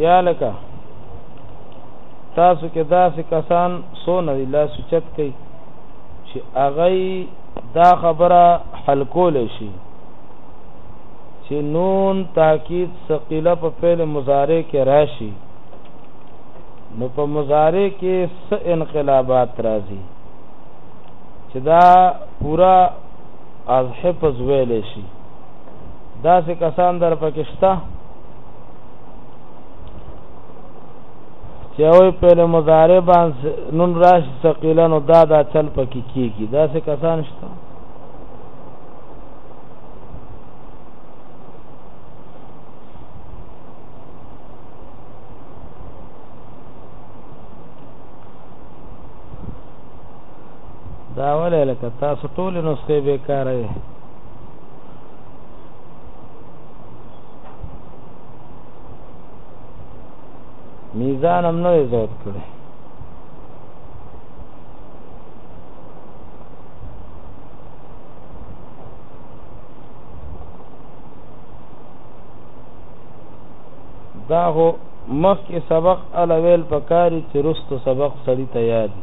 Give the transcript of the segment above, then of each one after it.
یا لکه تاسو کې داسې کسان سونه دي لا سوچت کوي چې هغه دا خبره حل کول شي چې نون تاکید ثقيله په فعل مضارع کې راشي نو په مضارع کې څه انقلابات راځي چې دا پورا از حفظ ویل شي دا سه کسان در پکشته چې وې په مضارع باندې نون راش ثقيلا نو دا دا چل پکې کیږي دا سه کسان شته دا ولې لکه تاسو ټول نو سکه به کارای میزان هم نه زیات کړي دا هو مخکې سبق الویل پکاري چې رستو سبق سړی تیار دي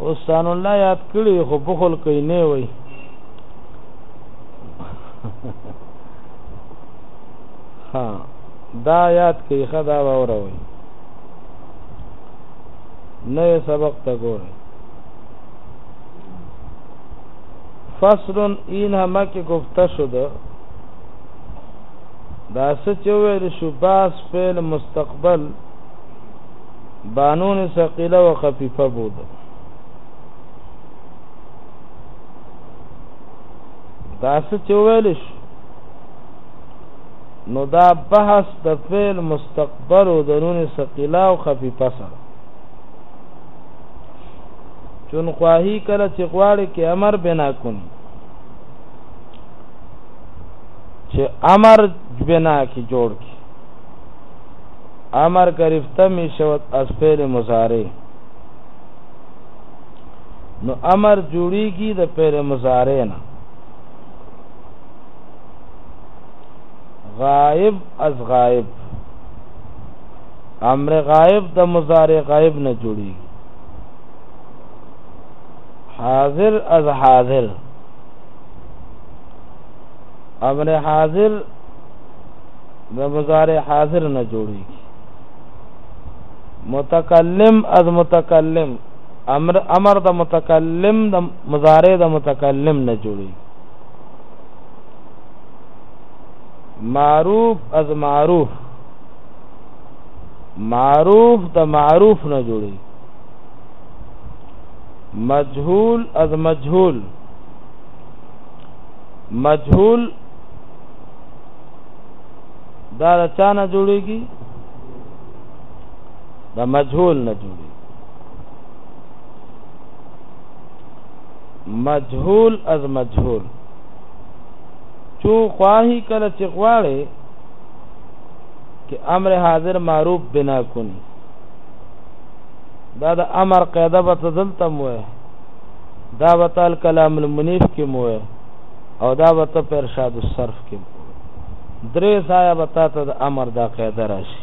اوستان الله یاد کړی خو بخل کوي نه وای ها دا یاد کوي خدا باور وای نو سبق ته ګورئ فصل این همه که گفته شده دا سچوه شو باس فعل مستقبل بانون ثقيله وخفيفه بود دا څه چې ویل شي نو دا بحث د فعل مستقبل او د نون ثقيله او خفيفه سره چون خواهی کله چې غواړي کې امر بنا کونی چې امر بنا کې جوړ کی امر ګرفته می شود از فعل مضارع نو امر جوړیږي د فعل مضارع نه غائب از غائب امر غائب د مضارع غائب نه جوړیږي حاضر از حاضر امر حاضر د مضارع حاضر نه جوړیږي متکلم از متکلم امر امر د متکلم د مضارع د متکلم نه جوړیږي معروف از معروف معروف د معروف نه جوړیږي مجهول از مجهول مجهول دا د چا نه جوړیږي د مجهول نه جوړیږي مجهول از مجهول چو خواهی کله چې غواړي کې امر حاضر معروف بنا کونی دا د امر قاعده به تدلته موه دا وتال کلام المنیف کې موه او دا وت په ارشاد الصرف کې درې ځایه به تا ته د امر دا قاعده راشي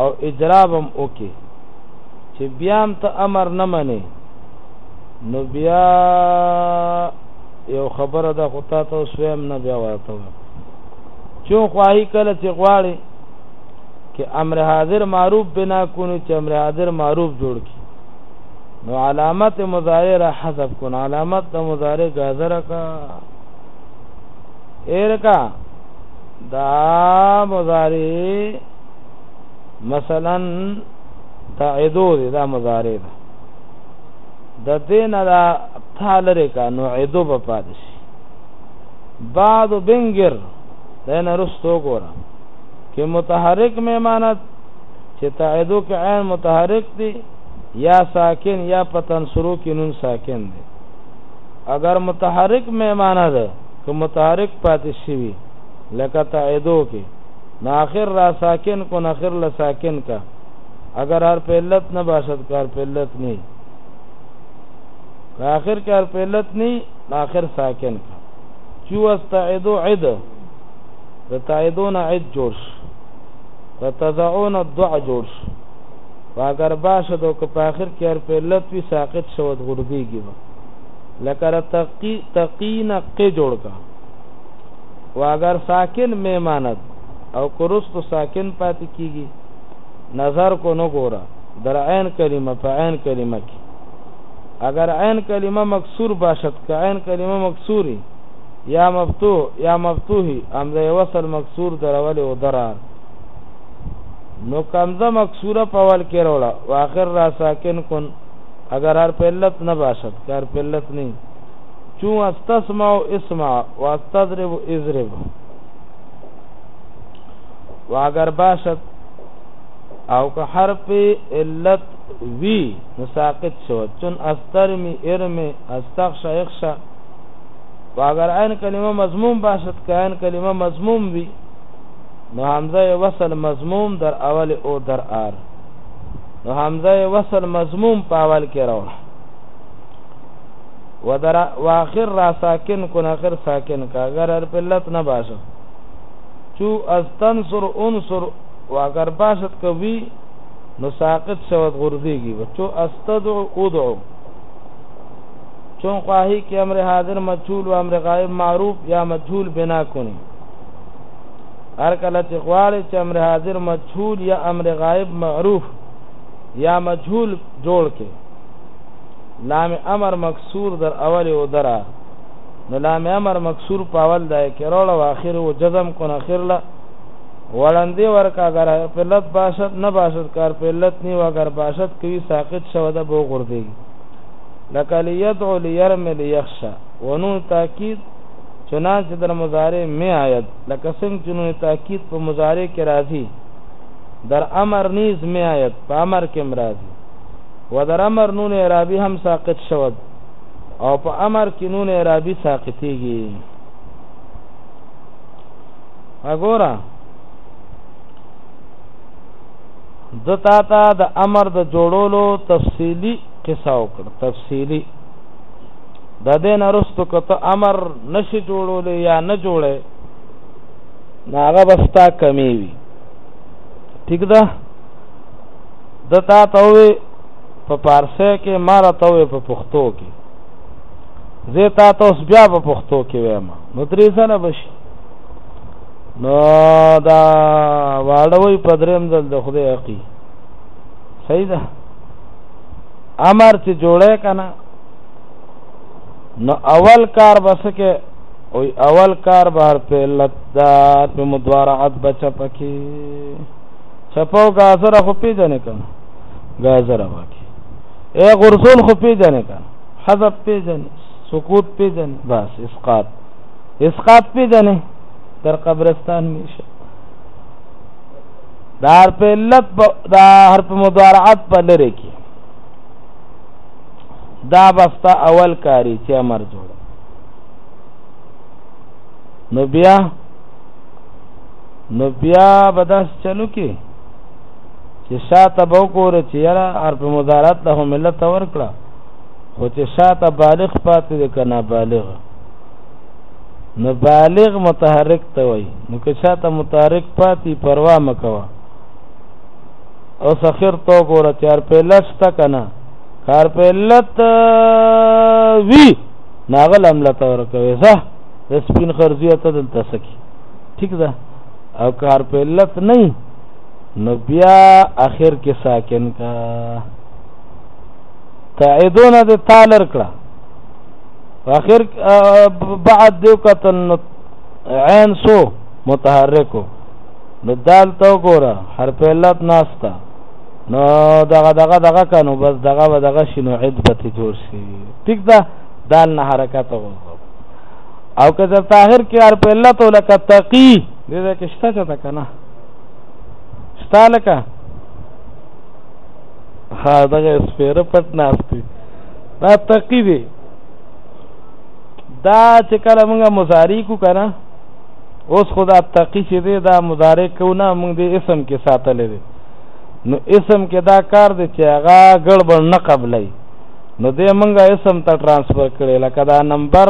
او اجرا به هم وکړي چې بیا هم ته امر نه منې نو بیا یو خبره ده خو تا ته اوس ویم نه بیا ورته وایم چون خواهی کله چې غواړي کې امر حاضر معروف بنا کونو چې امر حاضر معروف جوړ کی نو علامت مضارع حذف کن علامت د مضارع غاذر کا ایرکا دا مضارع مثلا تعدو دی دا مضارع ده د دین دا تالره کا نو عدو په پادش بعد بنګر دین رستو ګورا کې متحرک میمانت چې تعدو کې عین متحرک دی یا ساکن یا پتن شروع کې نون ساکن دی اګر متحرک میمانه ده که متحرک پاتې شوي لکه تعیدو کې نو آخر را ساکن کو نخر له ساکن کا اگر هر په علت نه باشد کار په علت نه که آخر کار په علت نه آخر ساکن کا چو استعیدو عد د تعیدون عد جوړ شي د تضعون الدع جوړ شي واګر باشد او که په آخر کې هر په علت وي ساقط شود غرديږي لکه تقی تقین ق جوړ کا و اگر ساکن میماند او کرست ساکن پاتې کیږي نظر کو نه ګوره در عین کلمه په عین کلمه کې اگر عین کلمه مکسور باشد که عین کلمه مکسوری یا مفتوح یا مفتوحی امزه وصل مکسور درول او درار نو کمزه مکسوره په ول کې وروړه واخر را ساکن کن اگر هر په علت نباشد که هر په علت نی چون استسمع و اسمع و استضرب و اضرب و اگر باشد او که حرف علت وی نساقط شود چون استرمی ارمی استخشا اخشا و اگر این کلمه مضموم باشد که این کلمه مضموم وی نو همزه وصل مضموم در اول او در آر نو حمزه وصل مضموم په اول کې راوړه ودر واخر را ساکن کن اخر ساکن کا اگر هر پلت نه باشه چو از تنصر انصر و اگر باشد کوي نو ساقط شود غرديږي چو استدع ادعو چون خواهی که امر حاضر مجهول و امر غائب معروف یا مجهول بنا کنی هر کله چې غواړې چې امر حاضر مجهول یا امر غائب معروف یا مجهول جوړ کې لام امر مکسور در اول او درا نو لام امر مکسور په اول دای کې روړ او اخر او جزم کو اخر لا وړاندې ورکا در په لت باشد نه باشد کار په لت نی وګر باشد کوي ساقط شو د بو غور دی لکه لیدعو لیرم لیخشا ونون تاکید چنانچه در مضارع می آید لکه څنګه چې نون تاکید په مضارع کې راځي در امر نیز می آیت په امر کې مرادي و در امر نون اعرابي هم ساقط شود او په امر کې نون اعرابي ساقطيږي وګوره د تا ته د امر د جوړولو تفصیلی قصه وکړه تفصیلی د دې نه رستو که ته امر نشي جوړولی یا نه جوړې نو هغه به ستا کمی وي ټیک ده د تا ته وې په پارسه کې ما را ته وې په پښتو کې زه تا ته اوس بیا په پښتو کې وایم نو درې ځله بشي نو دا واړوي په دریم ځل د خدای حقي صحیح ده امر چې جوړه کنه نو اول کار بسکه او اول کار بهر په علت دا په مدارعت بچا پکې چپاو گازره خو پیژنې کنه گازره واکي اے غرزون خو پیژنې کنه حذف پیژنې سقوط پیژنې بس اسقاط اسقاط پیژنې در قبرستان میشه دار په علت دا حرف مضارعت په لری کې دا بستا اول کاری چې امر جوړ نو بیا نو بیا بداس چلو کې چې شاته بو کور چې یرا ار په مدارات له ملت ورکړه خو چې شاته بالغ پاتې کنا بالغ نو بالغ متحرک ته وای نو که شاته متحرک پاتې پروا مکوا او سخر تو ګور چار په لښت کنا کار په علت وی ناغل عملت ورکوي زه د سپین خرزیه ته دلته سکی ٹھیک ده او کار په علت نه نو بیا اخر کې ساکن کا تعیدونه د تالر کړه اخر بعد دیو کتن عین سو متحرکو نو دال تو ګوره حرف علت ناستا نو دغه دغه دغه کنو بس دغه و دغه شنو عدبت جوړ شي ټیک ده دال نه حرکت وغوځو او که تر طاهر کې ار په علت لک تقی دې ده کې شته چا کنه شته لکه ها دغه سپیره پټ ناشتي دا تقی دی دا چې کله موږ مضاری کو کنه اوس خدا تقی چې دی دا مضارع کو نه موږ دې اسم کې ساتلې دی نو اسم کې دا کار دی چې هغه ګړبړ نه قبلای نو دې مونږه اسم ته ترانسفر کړي لکه دا نمبر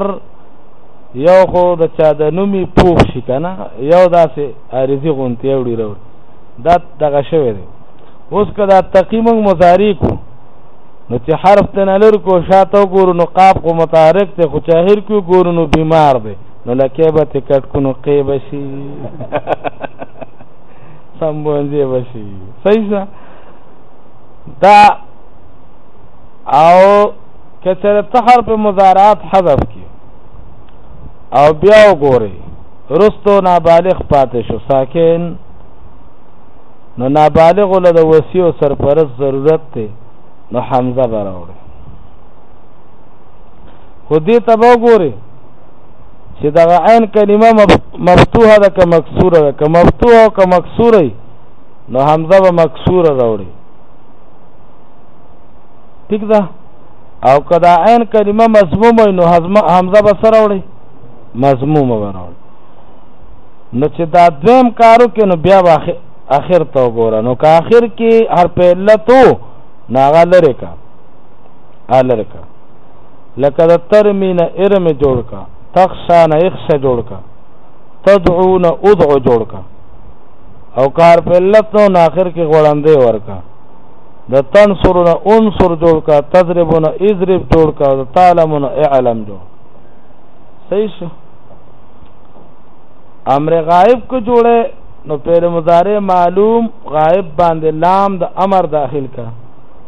یو خو د چا د نومي پوښ شي کنه یو داسې عارضي غونتی وړي راو دا دغه شوی دی اوس کدا تقیم مضاری کو نو چې حرف ته نه لور کو شاته ګورو نو قاب کو متحرک ته خو چاهر کو ګورو نو بیمار دی نو لکه به ته کټ کو نو قیب شي سم باندې وشي صحیح ده دا او کچره تحر په مضارعات حذف کی او بیا وګوري رستو نابالغ پاتې شو ساکن نو نابالغ له د وسی او سرپرست ضرورت ته نو حمزه براوړي خو دې تبو ګوري چې دغه عین کلمه مفتوحه ده که مکسوره ده که مفتوحه او که مکسوره نو حمزه به مکسوره راوړي ٹھیک ده او که دا عین کلمه مضمومه نو حمزه به سره راوړي مضمومه به راوړي نو چې دا دویم کارو کې نو بیا به اخر ته وګوره نو که اخر کې هر په علتو ناغه لري کا الرکا لکه د ترمی نه ارم جوړ کا تخشا نه اخشا جوړ کا تدعو نه ادعو جوړ کا او کار په علت نو ناخر کې غوړندې ورکا د تنصر نه انصر جوړ کا تضرب نه اضرب جوړ کا د تعلم نه اعلم جوړ صحیح شو امر غائب کو جوړه نو پیر مضارع معلوم غائب باندې لام د امر داخل کا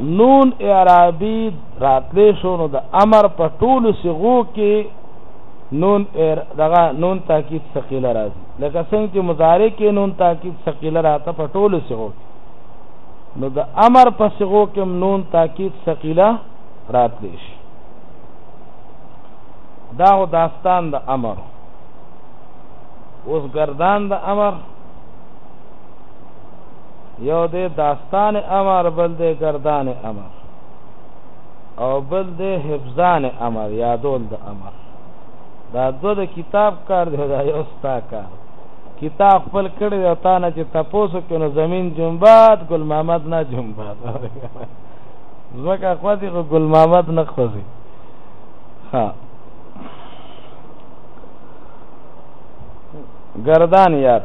نون اعرابی راتلی شو نو د امر په ټول صيغو کې نون ایر دغه نون تاکید ثقيله راځي لکه څنګه چې مضارع کې نون تاکید ثقيله راته په ټول صيغو نو د امر په صيغو کې نون تاکید ثقيله راتلی شي دا هو داستان د دا امر اوس گردان د دا امر یو دی داستان امر بل دی گردان امر او بل دی حفظان امر یادول د امر دا دو د کتاب کار دی دا یو ستا کار کتاب خپل کړی او تا نه چې تاسو کې نو زمين جنبات ګل محمد نه جنبات زکه خو دې ګل محمد نه خوځي ها گردان یاد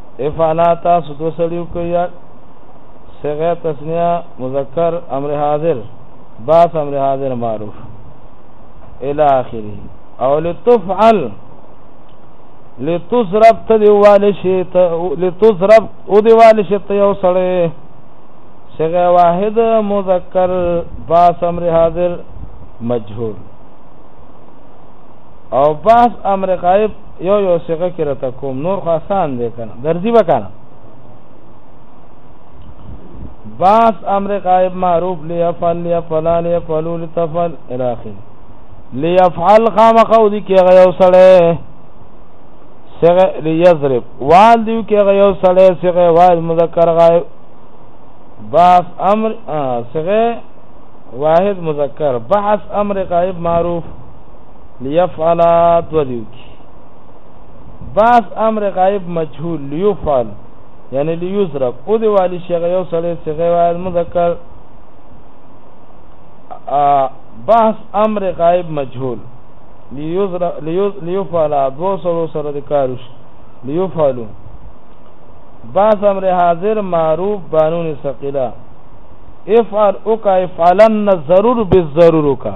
افعلا تاسو دو سړیو کیا صغه تسنیه مذکر امر حاضر باس امر حاضر معروف الى اخره او لتفعل لتضرب تدیوال شی لتضرب او دیوال شی ته یو سړی صغه واحد مذکر باس امر حاضر مجهول او بحث امریکایی یو یو صیغه کې راته کوم نور خو آسان دی کنه درځي به کنه بحث امریکایی معروف لیفعل لیفعل لیفعل لتفعل الی اخره لیفعل خامخو دي کې غيو سړی صيغه ليضرب وال دي کې غيو سړی صيغه واحد مذکر غائب بحث امر صيغه واحد مذکر بحث امر غائب معروف ليفعل دو ديو کی باس امر غائب مجهول ليفعل یعنی ليزرب او دی والی شیغه یو سړی صیغه واحد مذکر بحث امر غائب مجهول ليزرب ليفعل دو سره سره د کاروش ليفعلوا بعض امر حاضر معروف بانون ثقيله افعل اوکا افعلن ضرور بالضرور اوکا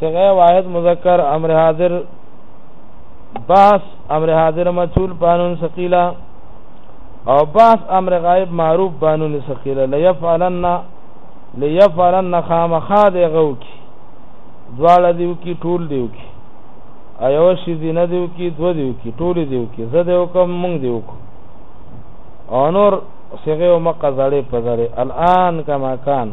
صيغه واحد مذکر امر حاضر باس امر حاضر مجهول بانون ثقيله او باس امر غائب معروف بانون ثقيله ليفعلن ليفعلن خامخا دی غو کی دواړه دیو کی ټول دیو کی ایو شی دینه دیو کی دو دیو کی ټول دیو کی زه دیو کوم مونږ دیو کو او نور صيغه او مقزړه پزړه الان کما کان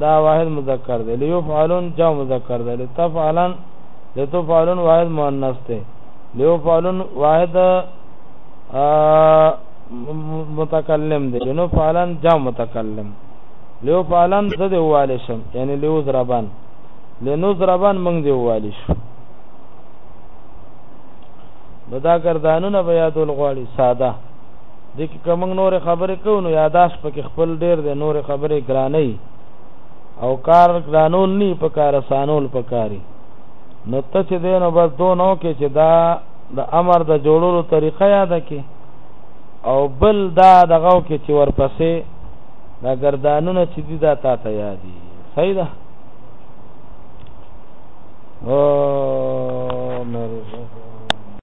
دا واحد مذکر دی لیفعلن جمع مذکر دی لتفعلن لتفعلن واحد مؤنث دی لیفعلن واحد متکلم دی نو فعلن جمع متکلم لیو فعلن زد والی شم یعنی لیو ضربان لینو ضربان منگ دی والی شم نو دا گردانونه بیا دول غواړي ساده دې کې که موږ نورې خبرې کوو نو یاداش پکې خپل ډېر دی نورې خبرې ګرانې او کار ګرانول نه په کار اسانول پکاري نو ته چې دی نو بس دو نو کې چې دا د امر د جوړولو طریقه یاده کې او بل دا دغه کې چې ورپسې دا گردانونه چې دي دا تا ته یادي صحیح ده او مرزه